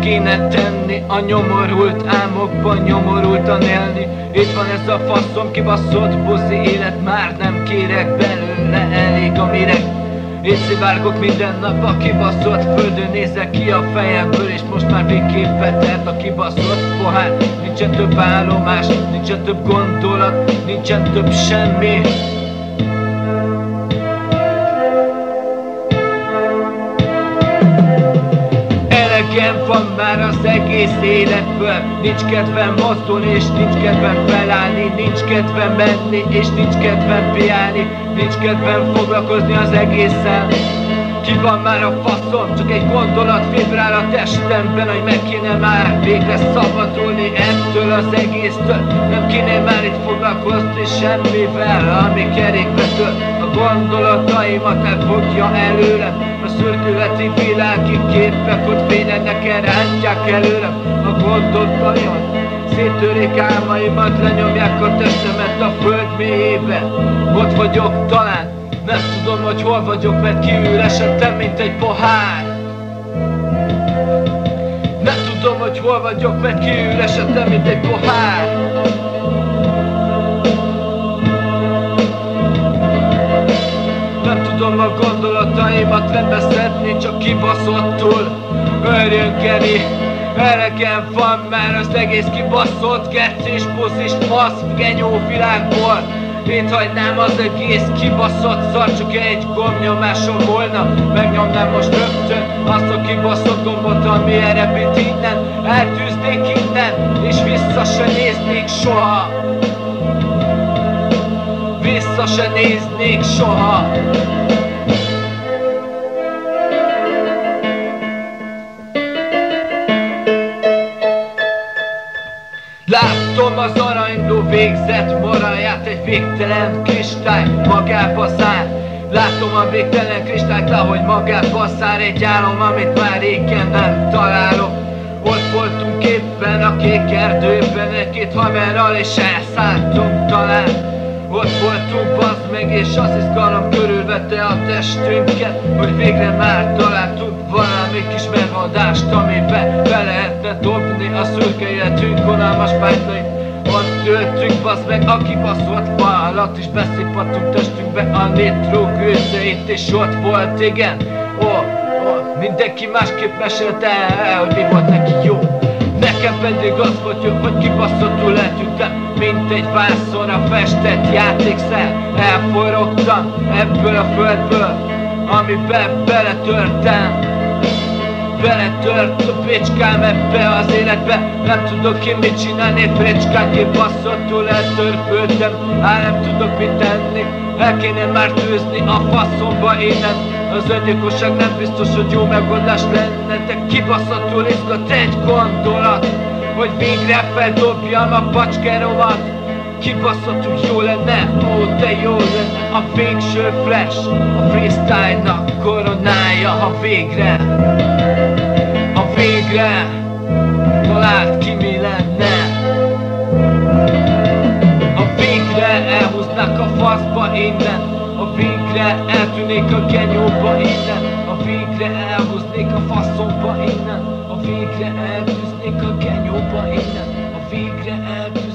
kéne tenni. A nyomorult álmokban nyomorultan élni. Itt van ez a faszom kibaszott buzi élet Már nem kérek belőle elég a mireg én szivárgok minden nap a kibaszott földön Nézek ki a fejemből és most már végképp betelt a kibaszott pohár. Nincsen több állomás, nincsen több gondolat, nincsen több semmi Elegem van már az egész életből Nincs kedvem mozdulni és nincs kedvem felállni. Nincs kedvem menni és nincs kedvem piálni. Nincs kedvem foglalkozni az egészen ki van már a faszom? Csak egy gondolat vibrál a testemben Hogy meg kéne már végre szabadulni ettől az egésztől. Nem kéne már itt foglalkozni semmivel Ami kerékbetől a gondolataimat elfogja előlem A szürkületi világi képek ott fényenek rántják előlem A gondolataimat Széttörik álmaimat, lenyomják a testemet a föld mélyébe Ott vagyok talán nem tudom, hogy hol vagyok, mert kiüresedtem, mint egy pohár. Nem tudom, hogy hol vagyok, mert kiüresedtem, mint egy pohár gondolataimat rendbe szedni, csak kibaszottul örjönkeni Elegem van már az egész kibaszott és puszis fasz genyó világból. Mint hagynám az egész kibaszott szar Csak egy gombnyomásom volna. Megnyomnám most rögtön Azt a kibaszott gombot, ami erepít innen Eltűznék innen És vissza se néznék soha. Vissza se néznék soha Látom az aranyló végzett moraját Egy végtelen kristály magába szár Látom a végtelen kristályt, ahogy magába szár Egy álom, amit már régen nem találok. Ott voltunk éppen a kék erdőben Egy-két hamerral és elszálltunk talán ott voltunk, bazd meg, és az izgalom körülvette a testünket Hogy végre már találtunk valami kis megoldást Amiben be lehetne dobni a szürke életünk unalmas fájtlait Ott ültünk, bazd meg, a kibaszott fa alatt is beszipattunk testünkbe a nitró gőzeit És ott volt, igen, ó, oh, oh, mindenki másképp mesélte el, hogy mi volt neki jó Nekem pedig az jobb, hogy kibaszottul eltűntem Mint egy vászonra festett játékszer. Elforogtam ebből a földből Amiben beletörtem Beletört a pécskám ebbe az életbe. Nem tudok én mit csinálni, frecskát kibaszottul eltörpültem Á, nem tudok mit tenni El kéne már tűzni a faszomba innen az öngyilkosság nem biztos, hogy jó megoldás lenne De kibaszottul izgat egy gondolat Hogy végre feldobjam a pacskeromat Kibaszottul jó lenne, ó de jó lenne A végső flash, a freestyle-nak koronája Ha végre, a végre Talált ki mi lenne. A végre elhúznák a faszba innen a végre eltűnék a genyóba innen A végre elhúznék a faszomba innen A végre eltűznék a genyóba innen A végre eltűznék a faszomba innen A végre eltűznék